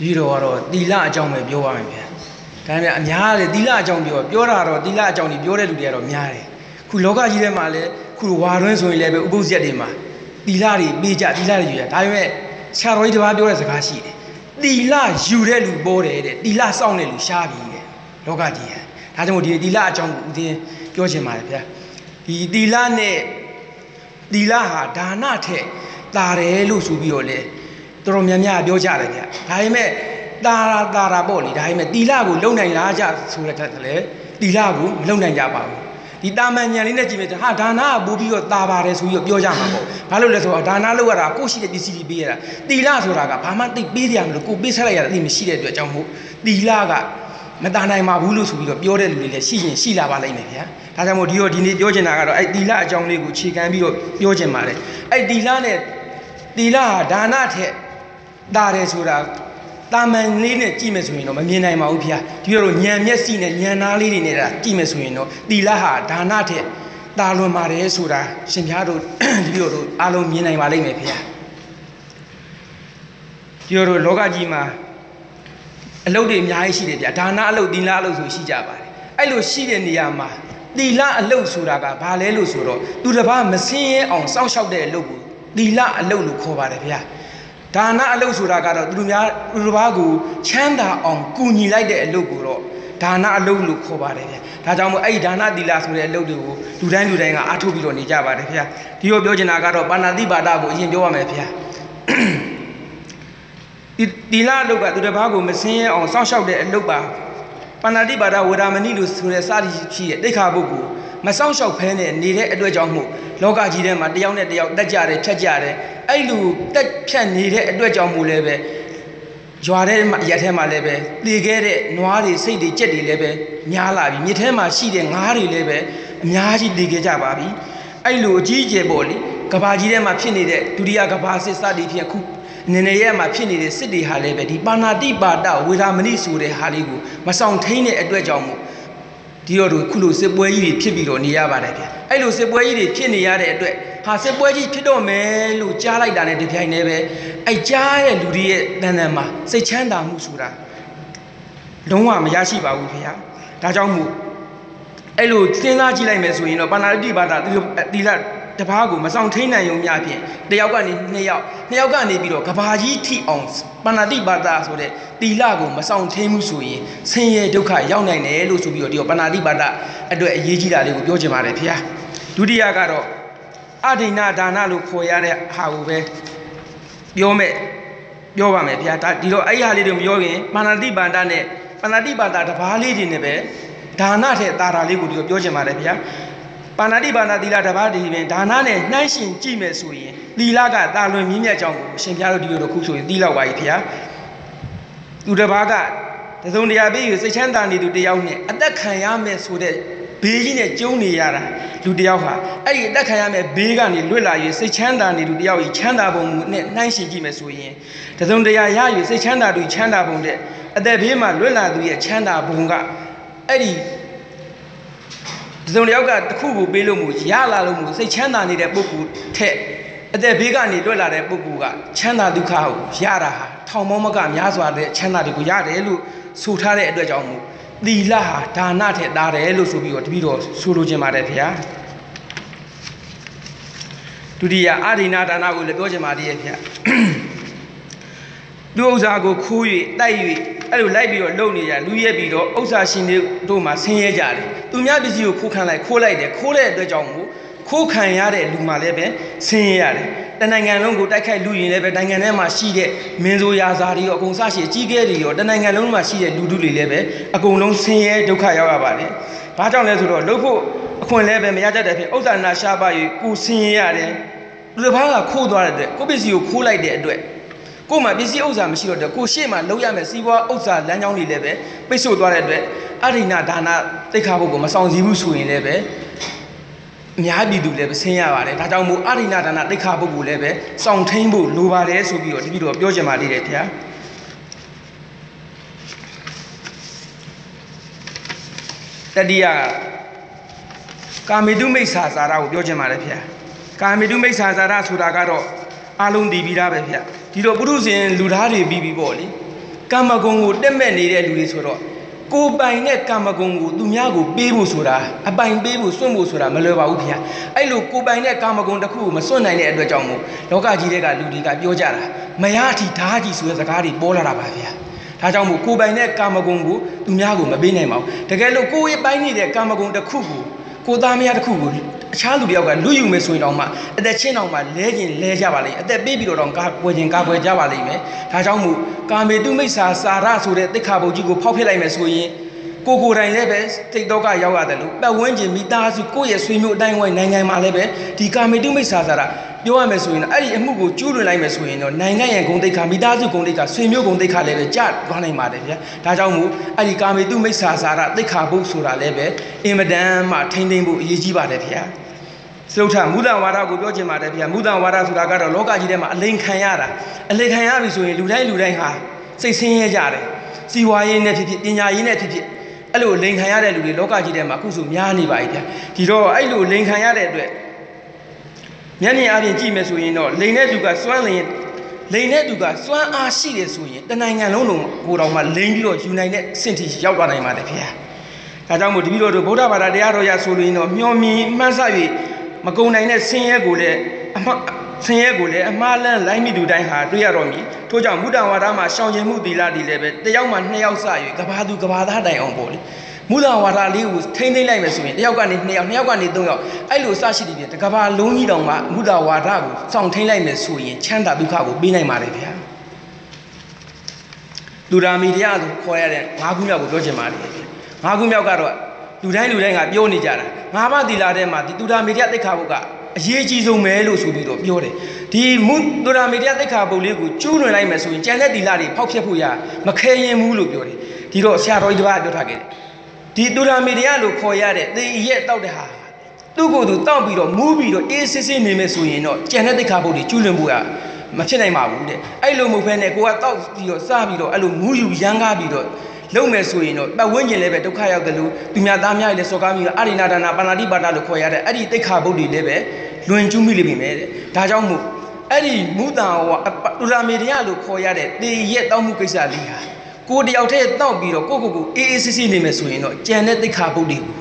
ဒီတော့ကတော့တီလအကြောင်းပဲပြောပါမယ်ဗျာဒါပေမဲ့အများလေတီလအကြောင်းပြောပြောတာတော့တီလအကြောင်းကြီးပြောတဲ့လူတွေကတော့များတယ်ခုလောကကြီးထဲမှာလည်းခုဝါတွင်းဆိုရင်လည်းပဲဥပုသ်ရက်တွေမှာတီလတွေပေးကြတီလတွေယူရဒါပေမဲ့ဆရာတော်ကြီးတစ်ပါးပြောတဲ့စကားရှိတယ်တီလယူတဲ့လူပေါ်တယ်တဲ့တီလစောင့်တဲ့လူရှားပြီတဲ့လောကကြီးဟာဒါကြောင့်ဒီတီလအကြောင်းကိုဦးသိပြောချင်ပါတယ်ဗျာဒီတီလနဲ့တီလဟာဒါနထက်တာတယ်လို့ဆိုပြီးတော့လေ တော်တော်များများပြောကြတယ်ဗျာဒါပေမဲ့တာရာတာရာပေါ့လေဒါပေမဲ့တီလကိုလုံနိုင်လားကြဆိုတဲ့ကလည်းတီလကိုမလုံနိုင်ကြပါဘူးဒီတာမန်ညာလေးနဲ့ကြည့်မယ်ဟာဒါနကပို့ပြီးတော့တာပါတယ်ဆိုပြီးတော့ပြောကြမှာပေါ့ဘာလို့လဲဆိုတော့ဒါနလောက်ရတာကိုရှိတဲ့ပစ္စည်းတွေပေးရတာတီလဆိုတာကဘာမှတိတ်ပေးကြရမလို့ကိုပေးဆက်လိုက်ရတာအသိမရှိတဲ့အတွက်ကြောင့်မို့တီလကမတာနိုင်ပါဘူးလို့ဆိုပြီးတော့ပြောတဲ့လူတွေလည်းရှိရင်ရှိလာပါလိမ့်မယ်ဗျာဒါကြောင့်မို့ဒီတော့ဒီနေ့ပြောချင်တာကတော့အဲ့တီလအကြောင်းလေးကိုခြေခံပြီးတော့ပြောချင်ပါတယ်အဲ့တီလနဲ့တီလဟာဒါနထက် တာတယ်ဆိုတာတာမန်လေးနဲ့ကြည့်မယ်ဆိုရင်တော့မမြင်နိုင်ပါဘူးဗျာဒီလိုညံမျက်စိနဲ့ညံနာလေးတွေနဲ့ဒါကြည့်မယ်ဆိုရင်တော့တီလဟာဒါနထက်တာလွန်ပါတယ်ဆိုတာရှင်ပြားတို့ဒီလိုတို့အားလုံးမြင်နိုင်ပါလိမ့်မယ်ဗျာဒီလိုလောကကြီးမှာအလုပ်တွေအများကြီးရှိတယ်ဗျာဒါနအလုပ်သီလအလုပ်ဆိုရှိကြပါတယ်အဲ့လိုရှိတဲ့နေရာမှာသီလအလုပ်ဆိုတာကဘာလဲလို့ဆိုတော့သူတစ်ပါးမစင်းရဲအောင်စောင့်ရှောက်တဲ့အလုပ်ကိုသီလအလုပ်လို့ခေါ်ပါတယ်ဗျာ ဒါနအလုပ်ဆိုတာကတော့သူတို့များသူတစ်ပါးကိုချမ်းသာအောင်ကူညီလိုက်တဲ့အလုပ်ကိုတော့ဒါနအလုပ်လို့ခေါ်ပါတယ်ဗျာဒါကြောင့်မို့အဲ့ဒီဒါနသီလဆိုတဲ့အလုပ်တွေကိုလူတိုင်းလူတိုင်းကအားထုတ်ပြီးတော့နေကြပါတယ်ဗျာဒီလိုပြောချင်တာကတော့ပါဏာတိပါဒကိုအရင်ပြောရမယ်ဗျာဒီတီလာအလုပ်ကသူတစ်ပါးကိုမစင်းရဲအောင်စောင့်ရှောက်တဲ့အလုပ်ပါပဏာတိပါဒဝေဒမဏိလို့ဆိုတဲ့စာရီရှိတဲ့တိခါပုဂ္ဂိုလ် မစောင့်ရှောက်ဖဲနဲ့နေတဲ့အတွက်ကြောင့်မို့လောကကြီးထဲမှာတယောက်နဲ့တယောက်တက်ကြတယ်ဖြတ်ကြတယ်အဲ့လိုတက်ဖြတ်နေတဲ့အတွက်ကြောင့်မို့လည်းပဲရွာထဲမှာရက်ထဲမှာလည်းပဲတည်ခဲ့တဲ့နွားတွေစိတ်တွေကြက်တွေလည်းပဲများလာပြီမြစ်ထဲမှာရှိတဲ့ငါးတွေလည်းပဲအများကြီးတည်ခဲ့ကြပါပြီအဲ့လိုအကြီးအကျယ်ပေါ့လေကဘာကြီးထဲမှာဖြစ်နေတဲ့ဒုတိယကဘာစစ်စသည်ဖြင့်ခုနည်းနည်းရဲ့မှာဖြစ်နေတဲ့စစ်တွေဟာလည်းပဲဒီပါဏာတိပါဒဝေဒာမဏိဆိုတဲ့ဟာလေးကိုမဆောင်ထိန်တဲ့အတွက်ကြောင့်မို့ ဒီတော့ခုလိုစစ်ပွဲကြီးတွေဖြစ်ပြီးတော့နေရပါတယ်ဗျအဲ့လိုစစ်ပွဲကြီးတွေဖြစ်နေရတဲ့အတွက်ဟာစစ်ပွဲကြီးဖြစ်တော့မယ်လို့ကြားလိုက်တာနဲ့ဒီပြိုင်နေပဲအဲ့ကြားတဲ့လူတွေရဲ့တန်တန်မှာစိတ်ချမ်းသာမှုဆိုတာလုံးဝမရရှိပါဘူးခင်ဗျာဒါကြောင့်မို့အဲ့လိုစဉ်းစားကြည့်လိုက်မယ်ဆိုရင်တော့ပါဏာတိပါဒတိလ တပားကိုမဆောင်ထိန်နိုင်ုံများဖြင့်တယောက်ကနေနှစ်ယောက်နှစ်ယောက်ကနေပြီးတော့ကဘာကြီးထိအောင်ပဏာတိပါဒဆိုတဲ့တီလကိုမဆောင်ထိန်မှုဆိုရင်ဆင်းရဲဒုက္ခရောက်နိုင်တယ်လို့ဆိုပြီးတော့ဒီပဏာတိပါဒအတွက်အရေးကြီးတာလေးကိုပြောချင်ပါတယ်ဖေ။ဒုတိယကတော့အဒိဏဒါနလို့ခေါ်ရတဲ့ဟာကိုပဲပြောမဲ့ပြောပါမယ်ဖေ။ဒါဒီတော့အဲ့ဒီဟာလေးတွေမပြောရင်ပဏာတိပါဒနဲ့ပဏာတိပါဒတပားလေးတွေနဲ့ပဲဒါနထဲတာတာလေးကိုဒီလိုပြောချင်ပါတယ်ဖေ။ ပါဏာတိပါဏာသီလတစ်ပါးတည်းပင်ဒါနနဲ့နှိုင်းရှင်ကြည့်မယ်ဆိုရင်သီလကတာလွန်မြင့်မြတ်ကြောင်းကိုရှင်ပြတို့ဒီလိုတစ်ခုဆိုရင်သီလောက်ပါပြီဖေ။သူတစ်ပါးကတစုံတရာပြီးစိတ်ချမ်းသာနေသူတယောက်နဲ့အသက်ခံရမယ်ဆိုတဲ့ဘေးကြီးနဲ့ကျုံနေရတာလူတယောက်ဟာအဲ့ဒီအသက်ခံရမယ်ဘေးကနေလွတ်လာ၍စိတ်ချမ်းသာနေသူတယောက်ကြီးချမ်းသာပုံနဲ့နှိုင်းရှင်ကြည့်မယ်ဆိုရင်တစုံတရာရ၍စိတ်ချမ်းသာသူချမ်းသာပုံတဲ့အသက်ဘေးမှာလွတ်လာသူရဲ့ချမ်းသာပုံကအဲ့ဒီ တစုံတစ်ယောက်ကတစ်ခုကိုပေးလို့မို့ရလာလို့မို့စိတ်ချမ်းသာနေတဲ့ပုဂ္ဂိုလ်ထက်အသက်ဘေးကနေတွက်လာတဲ့ပုဂ္ဂိုလ်ကချမ်းသာဒုက္ခကိုရတာဟာထောင်မောမကများစွာတဲ့ချမ်းသာတွေကိုရတယ်လို့ဆိုထားတဲ့အတွက်ကြောင့်မို့သီလဟာဒါနထက်သားတယ်လို့ဆိုပြီးတော့တပည့်တော်ဆိုလိုချင်ပါတယ်ခင်ဗျာဒုတိယအာဒိနာဒါနကိုလည်းပြောချင်ပါသေးရဲ့ခင်ဗျာသူဥစ္စာကိုခိုး၍တိုက်၍ အဲ့လိုလိုက်ပြီးတော့လုံနေကြလူရက်ပြီးတော့ဥစ္စာရှင်တွေတို့မှဆင်းရဲကြတယ်သူများပစ္စည်းကိုခိုးခံလိုက်ခိုးလိုက်တယ်ခိုးတဲ့အတွက်ကြောင့်မို့ခိုးခံရတဲ့လူမှလည်းပဲဆင်းရဲရတယ်တနိုင်ငံလုံးကိုတိုက်ခိုက်လူရင်လည်းပဲနိုင်ငံထဲမှာရှိတဲ့မင်းဆိုရာဇာတွေရောအကုန်စရှိကြီးကဲတွေရောတနိုင်ငံလုံးမှာရှိတဲ့လူထုတွေလည်းပဲအကုန်လုံးဆင်းရဲဒုက္ခရောက်ရပါတယ်ဘာကြောင့်လဲဆိုတော့လှုပ်ဖို့အခွင့်လည်းပဲမရတတ်တဲ့ဖြစ်ဥစ္စာနာရှားပါ၍ကိုဆင်းရဲရတယ်လူတစ်ပါးကခိုးသွားတဲ့အတွက်ကိုပစ္စည်းကိုခိုးလိုက်တဲ့အတွက် ကို့မှာပစ္စည်းဥစ္စာမရှိတော့တဲ့ကိုရှေ့မှာလုံးရမယ်စီးပွားဥစ္စာလမ်းကြောင်းတွေလည်းပဲပိတ်ဆို့သွားတဲ့အတွက်အရိဏဒါနသိက္ခာပုဂ္ဂိုလ်မဆောင်စည်းဘူးဆိုရင်လည်းပဲအများပြည်သူလည်းပဲဆင်းရပါတယ်ဒါကြောင့်မို့အရိဏဒါနသိက္ခာပုဂ္ဂိုလ်လည်းပဲစောင့်ထိန်ဖို့လိုပါတယ်ဆိုပြီးတော့ဒီပြီးတော့ပြောချင်ပါသေးတယ်ခင်ဗျာတတိယကာမေတုမိစ္ဆာစာရကိုပြောချင်ပါတယ်ခင်ဗျာကာမေတုမိစ္ဆာစာရဆိုတာကတော့ အလုံးတည်ပြီးသားပဲဗျဒီတော့ပုရုဇဉ်လူသားတွေပြီးပြီးပေါ့လေကာမဂုဏ်ကိုတက်မဲ့နေတဲ့လူတွေဆိုတော့ကိုယ်ပိုင်တဲ့ကာမဂုဏ်ကိုသူများကိုပေးဖို့ဆိုတာအပိုင်ပေးဖို့စွန့်ဖို့ဆိုတာမလွယ်ပါဘူးဗျာအဲ့လိုကိုယ်ပိုင်တဲ့ကာမဂုဏ်တစ်ခုကိုမစွန့်နိုင်တဲ့အတွက်ကြောင့်မို့လောကကြီးတွေကလူတွေကပြောကြတာမရအထိဓာကြီးဆိုတဲ့စကားတွေပေါ်လာတာပါဗျာဒါကြောင့်မို့ကိုယ်ပိုင်တဲ့ကာမဂုဏ်ကိုသူများကိုမပေးနိုင်ပါဘူးတကယ်လို့ကိုယ်ရဲ့ပိုင်းနေတဲ့ကာမဂုဏ်တစ်ခုကိုကိုသားမယားတစ်ခုကို အခြားလူတယောက်ကလူယူမယ်ဆိုရင်တော့မှအသက်ချင်းတော့မှလဲခြင်းလဲကြပါလိမ့်အသက်ပေးပြီးတော့ကာပွဲခြင်းကာပွဲကြပါလိမ့်မယ်ဒါကြောင့်မို့ကာမေတုမိစ္ဆာစာရဆိုတဲ့တိခါဘုတ်ကြီးကိုဖောက်ဖြစ်လိုက်မယ်ဆိုရင်ကိုကိုယ်တိုင်လည်းပဲစိတ်တော့ကရောက်ရတယ်လို့ပတ်ဝန်းကျင်မိသားစုကိုယ့်ရဲ့ဆွေမျိုးအတိုင်းဝိုင်းနိုင်ငံမှာလည်းပဲဒီကာမေတုမိစ္ဆာစာရပြောရမယ်ဆိုရင်အဲ့ဒီအမှုကိုကျူးလွန်လိုက်မယ်ဆိုရင်တော့နိုင်ငံရဲ့ဂုဏ်သိက္ခာမိသားစုဂုဏ်သိက္ခာဆွေမျိုးဂုဏ်သိက္ခာလည်းပဲကျသွားနိုင်ပါတယ်ဗျာဒါကြောင့်မို့အဲ့ဒီကာမေတုမိစ္ဆာစာရသိက္ခာဘုတ်ဆိုတာလည်းပဲအင်မတန်မှထိမ့်သိမ့်ဖို့အရေးကြီးပါတယ်ဗျာ စရုပ်ထမူဒဝါဒကိုပြောချင်ပါတယ်ဗျာမူဒဝါဒဆိုတာကတော့လောကကြီးထဲမှာအလိန်ခံရတာအလိန်ခံရပြီဆိုရင်လူတိုင်းလူတိုင်းဟာစိတ်ဆင်းရဲကြတယ်စီဝါရေးနဲ့ဖြစ်ဖြစ်ပညာရေးနဲ့ဖြစ်ဖြစ်အဲ့လိုလိန်ခံရတဲ့လူတွေလောကကြီးထဲမှာအခုဆိုများနေပါပြီဗျာဒီတော့အဲ့လိုလိန်ခံရတဲ့အတွက်မျက်မြင်အပြင်ကြည့်မယ်ဆိုရင်တော့လိန်တဲ့သူကစွမ်းလျင်လိန်တဲ့သူကစွမ်းအားရှိတယ်ဆိုရင်တနိုင်ငံလုံးလုံးကိုတော်မှလိန်ပြီးတော့ယူနိုင်တဲ့စင်တီရောက်သွားနိုင်ပါတယ်ဗျာဒါကြောင့်မို့တပည့်တော်တို့ဗုဒ္ဓဘာသာတရားတော်ရဆိုလို့ရင်တော့မျောမြင်မှန်းဆ၍ မကုံနိုင်တဲ့ဆင်းရဲကိုလည်းအမှဆင်းရဲကိုလည်းအမှားလန်းလိုက်မိသူတိုင်းဟာတွေ့ရတော့မည်ထို့ကြောင့်မုဒ္ဒဝါဒမှာရှောင်ကျဉ်မှုသီလဒီလည်းပဲတယောက်မှနှစ်ယောက်စ၍ကဘာသူကဘာသားတိုင်အောင်ပေါ့လေမုဒ္ဒဝါဒလေးကိုထိမ့်သိမ့်လိုက်မယ်ဆိုရင်တယောက်ကနေနှစ်ယောက်နှစ်ယောက်ကနေသုံးယောက်အဲ့လိုစရှိတည်ပြင်တကဘာလုံးကြီးတောင်မှမုဒ္ဒဝါဒကိုစောင့်ထိမ့်လိုက်မယ်ဆိုရင်ချမ်းသာဒုက္ခကိုပေးနိုင်ပါတယ်ဗျာလူရာမီတရားဆိုခေါ်ရတဲ့၅ခုမြောက်ကိုပြောချင်ပါတယ်၅ခုမြောက်ကတော့ လူတိုင်းလူတိုင်းကပြောနေကြတာငါးပါးသီလာထဲမှာဒီတူရာမီတရားသိက္ခာဘုတ်ကအရေးကြီးဆုံးပဲလို့ဆိုပြီးတော့ပြောတယ်ဒီမုတူရာမီတရားသိက္ခာဘုတ်လေးကိုကျူးလွန်လိုက်မယ်ဆိုရင်ကြံတဲ့သီလာတွေဖောက်ဖျက်ဖို့ရမခဲရင်ဘူးလို့ပြောတယ်ဒီတော့ဆရာတော်ကြီးတစ်ပါးပြောထားခဲ့တယ်ဒီတူရာမီတရားလို့ခေါ်ရတဲ့သေရက်တောက်တဲ့ဟာသူ့ကိုယ်သူတောက်ပြီးတော့မူးပြီးတော့အေးစစ်စစ်နေမယ်ဆိုရင်တော့ကြံတဲ့သိက္ခာဘုတ်တွေကျူးလွန်ဖို့ရမဖြစ်နိုင်ပါဘူးတဲ့အဲ့လိုမဟုတ်ဘဲနဲ့ကိုကတောက်ပြီးတော့စပြီးတော့အဲ့လိုမူးယူရမ်းကားပြီးတော့ လုံမယ်ဆိုရင်တော့ပတ်ဝန်းကျင်လည်းပဲဒုက္ခရောက်တယ်လို့သူများသားများလည်းစော်ကားပြီးတော့အာရိနာဒါနာပါဏာတိပါဒလို့ခေါ်ရတဲ့အဲ့ဒီတိခါဘုတ်တွေလည်းပဲလွန်ကျူးမိလိမ့်မယ်တဲ့ဒါကြောင့်မို့အဲ့ဒီမူတန်ဟောတူရာမေတရလို့ခေါ်ရတဲ့တေရက်တောက်မှုကိစ္စလေးဟာကိုတယောက်တည်းတောက်ပြီးတော့ကိုကိုကိုအေးအေးဆေးဆေးနေမယ်ဆိုရင်တော့ကြံတဲ့တိခါဘုတ်တွေကို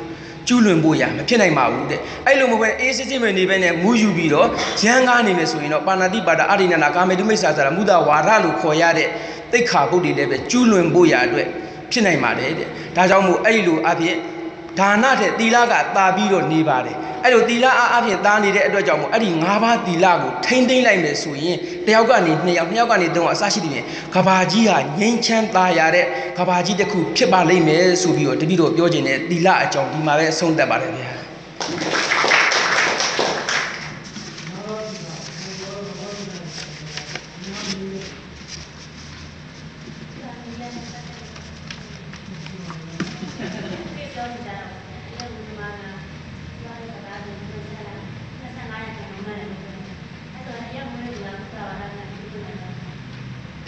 ကျူးလွန်ဖို့ရမဖြစ်နိုင်ပါဘူးတဲ့အဲ့လိုမဟုတ်ပဲအေးစစ်စစ်မနေပဲနဲ့မူးယူပြီးတော့ရန်ကားနေမယ်ဆိုရင်တော့ပါဏာတိပါဒအာရိဏနာကာမေတုမိစ္ဆာဆိုတာမူတာဝါဒလို့ခေါ်ရတဲ့တိခါဘုတ်တွေလည်းပဲကျူးလွန်ဖို့ရအတွက် ဖြစ်နိုင်ပါတယ်တဲ့ဒါကြောင့်မို့အဲ့လိုအဖြစ်ဒါနတဲ့သီလကတာပြီးတော့နေပါတယ်အဲ့လိုသီလအားအဖြစ်သားနေတဲ့အတွက်ကြောင့်မို့အဲ့ဒီ၅ပါးသီလကိုထိမ့်သိမ့်လိုက်မယ်ဆိုရင်တယောက်ကနေနှစ်ယောက်နှစ်ယောက်ကနေသုံးယောက်အစရှိတယ်ကဘာကြီးဟာငြိမ်းချမ်းသာရတဲ့ကဘာကြီးတစ်ခုဖြစ်ပါလိမ့်မယ်ဆိုပြီးတော့တပည့်တော်ပြောခြင်းနဲ့သီလအကြောင်းဒီမှာပဲအဆုံးသတ်ပါတယ်ဗျာ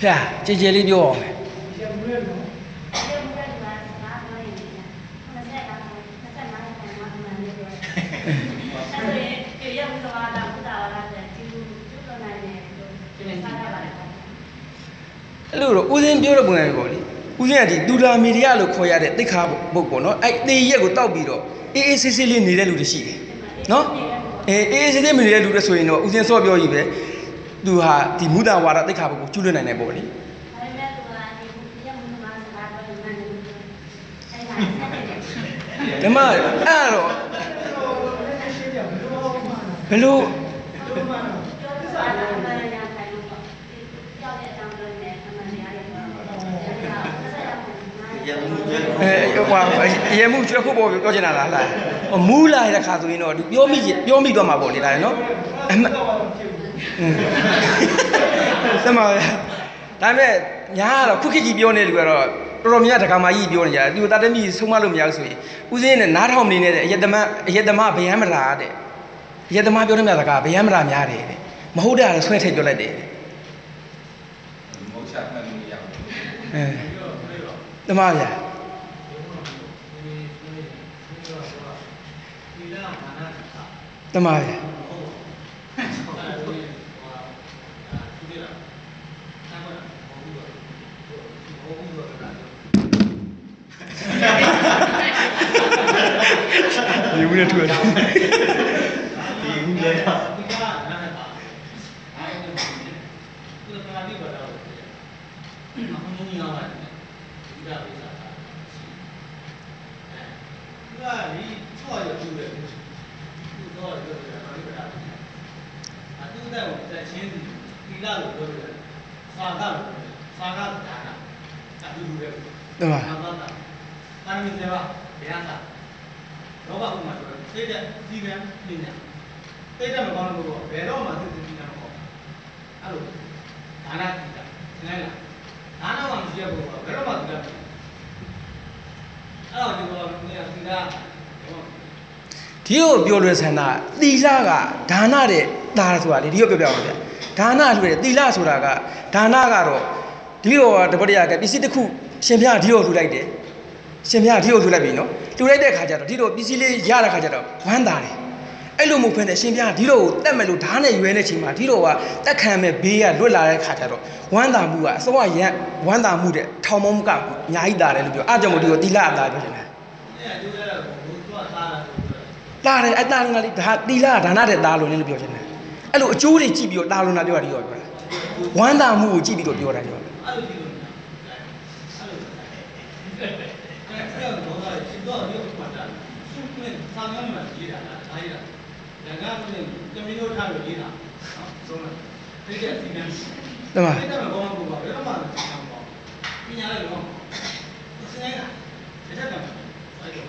ဖျာကြည်ကြည်လေးပြောအောင်မယ်အဲ့လိုတော့ဦးစင်းပြောတဲ့ပုံစံပေါ့လေဦးစင်းကဒီတူလာမီဒီယာလို့ခေါ်ရတဲ့တိခါဘုတ်ပေါ့နော်အဲ့တေရက်ကိုတောက်ပြီးတော့အေးအေးဆေးဆေးလေးနေတဲ့လူတွေရှိတယ်နော်အေးအေးဆေးဆေးမနေတဲ့လူတွေဆိုရင်တော့ဦးစင်းစောပြောကြီးပဲ သူဟာဒီမူတာဝါဒတိခါဘုတ်ကိုကျွလွတ်နိုင်တယ်ပေါ့လေဓမ္မအဲ့တော့ဘယ်လိုအဲဟိုရေမှုကျွဲခုပေါ်ပြောချင်တာလားလားဟိုမူးလာတဲ့ခါဆိုရင်တော့သူပြောမိပြောမိသွားမှာပေါ့လေဒါလည်းနော်အမှ သမဒါပေမဲ့ညာကတော့ခုခေတ်ကြီးပြောနေလူကတော့တော်တော်များတက္ကမကြီးပြောနေကြတယ်သူတာတမီဆုံးမလို့မရဘူးဆိုရင်ဦးစင်းနဲ့နားထောင်နေတဲ့အယတမအယတမဗျံမရာတဲ့အယတမပြောနေမြတ်စကားဗျံမရာများတယ်တဲ့မဟုတ်တာလည်းဆွဲထည့်ပြောလိုက်တယ်မဟုတ်ချမှတ်လို့မရဘူးအဲတမဗျာတမဗျာ ဘူးနဲ့ထွက်တယ် ဒီဦးလဲတာဒီကနားတာအဲ့ဒီဒီကနားဒီဘာတော့အမှန်ကြီးရောပါတယ်ဒီကဝိစာတာအဲဒီချောရပြည့်တယ်သူတော့ပြောတယ်ဘာလို့လဲအတူတဲ့ကိုတက်ချင်းဒီဒီလာလို့ပြောတယ်စာကလို့စာကဒါနာအတူတူပဲ တမန် နာမတာပါရမီစေပါဘယ်ဟာသာလောဘဥ မှာဆိုတော့သိတဲ့ဒီကံပညာသိတဲ့မကောင်းလို့တော့ဘယ်တော့မှသိသိပညာမဟုတ်အဲ့လိုဒါနတိတာသင်လိုက်လားဒါနမှမရှိရဘူးဘယ်တော့မှသိတာအဲ့တော့ဒီကောနေရာသိတာဒီကိုပြောလွယ်ဆန္ဒသီလကဒါနတဲ့ဒါဆိုတာလေဒီကိုပြောပြအောင်ဗျဒါနလွယ်တယ်သီလဆိုတာကဒါနကတော့ဒီလိုတပည့်ရကပစ္စည်းတစ်ခုရှင်ပြဒီလိုလှူလိုက်တယ် ရှင်ပြဒီလိုလှူလိုက်ပြီနော်လှူလိုက်တဲ့ခါကျတော့ဒီလိုပစ္စည်းလေးရတဲ့ခါကျတော့ဝမ်းသာတယ်အဲ့လိုမဟုတ်ဖ ೇನೆ ရှင်ပြဒီလိုကိုတက်မယ်လို့ဓာတ်နဲ့ရွယ်နေချိန်မှာဒီလိုကတက်ခံမဲ့ဘေးကလွတ်လာတဲ့ခါကျတော့ဝမ်းသာမှုကအစောကရန်ဝမ်းသာမှုတဲ့ထောင်မုံကအများကြီးတာတယ်လို့ပြောအားကြောင့်မို့ဒီကိုသီလအတာပြောချင်တယ်နေရာကျိုးရတာကိုဘုရားသားလာဆိုတော့တာတယ်အတားငါလေးဒါတီလာဒါနတဲ့တာလို့လည်းပြောချင်တယ်အဲ့လိုအကျိုးတွေကြည့်ပြီးတော့တာလို့နာပြောတာဒီရောပြောတာဝမ်းသာမှုကိုကြည့်ပြီးတော့ပြောတာပြောတာ အဲ့လိုကြည့်လို့အဲ့လိုအဲ့ဒါ တော့ရှင်းတော့ဒီဥပမာတာရှင်းနေစာငန်းမှာရေးတာလားအားရတာဒါကလည်းကမီနိုထားလို့ရေးတာနော်ဆုံးလားသိတဲ့စီမံတမန်သိတဲ့မကောင်းဘူးပါဘယ်တော့မှမသိအောင်ပေါ့ပညာလည်းတော့စနေတာတစ်ချက်ကအဲ့လို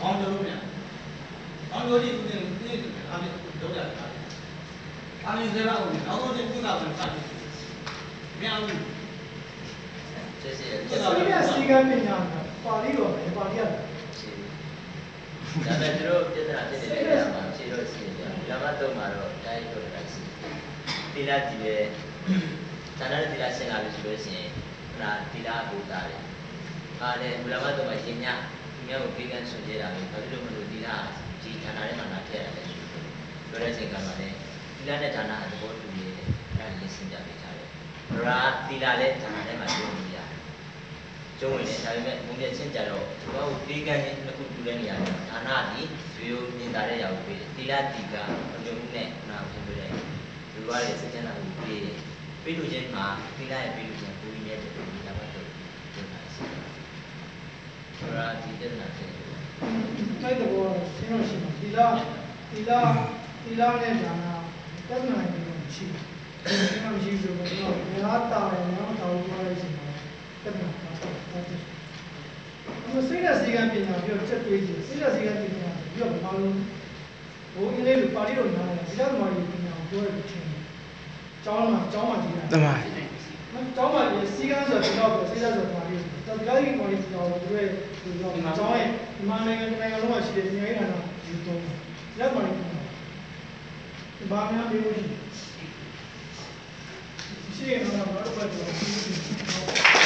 ဘောင်းတို့ပြန်ဘောင်းတို့ဒီဦးနေနေအားဖြင့်တော့ရတာအားလုံးစရာအောင်နောက်တော့ဒီကုသဝင်စတယ်မရဘူး谢谢。ဒီကစီကံပညာ ပါဠိတော်ပဲပါဠိရတယ်ဒါပေမဲ့သူတို့ပြဿနာဖြစ်နေတဲ့နေရာမှာဖြေလို့ရှိရင်ဓမ္မတုံမှာတော့တိုင်းထုတ်တာရှိတယ်။တိလာကြည့်ပဲဌာနတိလာရှင်းလာလို့ရှိလို့ရှိရင်ဟလာတိလာဘူတာတယ်။အားလည်းဓမ္မတုံမှာရှင်းညသူများကိုပြေးကန်းဆွကြတာပဲဘာဖြစ်လို့မလို့တိလာဒီဌာနထဲမှာလာထည့်ရတယ်ရှိတယ်။ပြောတဲ့အချိန်ကမှလည်းတိလာနဲ့ဌာနအတဘောတူနေတယ်။အဲ့ဒါလေးရှင်းပြပေးထားတယ်။ရာတိလာလည်းဌာနထဲမှာကျုံနေရတယ်။ ကျုံဝင်တယ်ဒါပေမဲ့ဘုံပြချင်းကြတော့သူကပြေးကန်းနှစ်ခုတူတဲ့နေရာမှာဌာနဒီဇွေကိုမြင်တာတဲ့ຢာကိုပြေးတယ်။တိလာတိကမကြုံမှုနဲ့နာဆင်းပြတဲ့လူရရဲ့စัจ jana ကိုပြေးတယ်။ပြေးလို့ချင်းမှာတိလာရဲ့ပြေးလို့ချင်းပူရင်းရဲ့တူတာပါတော့ပြောတာရှိတယ်။ရာဒီတဲ့နာဖြစ်တယ်အဲ့ဒါကိုရှင်းလို့ရှိမှာသီလသီလသီလနဲ့ဒါနာတက္ကနာတွေရှိတယ်။ဒီမှာမရှိဘူးဆိုတော့ဘယ်ဟာတာတယ်နော်တာလို့ပြောလိုက်ရှင်ပါတက္ကနာ ပါတော့တယ်။အမစိတ်ကစီကံပညာပြောချက်တွေးစီစိတ်ကစီကံပညာပြောဘာလို့ဘိုးအင်းလေးလိုပါဠိတော်နားတယ်ဒီလိုမှဒီပညာကိုပြောရချင်းကျောင်းမှာကျောင်းမှာကြည့်တာတမန်ကျောင်းမှာဒီစီကံဆိုတော့တော့စိတ်ကဆိုပါဠိတော်ဒီလိုကြီးပေါ်နေတော့သူရဲ့ဒီတော့ကျောင်းရဲ့ဒီမှာနိုင်ငံနိုင်ငံလုံးမှာရှိတဲ့ဉာဏ်ရည်နာဒီတော့လက်ပါနေတယ်ဘာမှမပြောဘူးရှိရင်တော့ဘာလို့ပဲတော့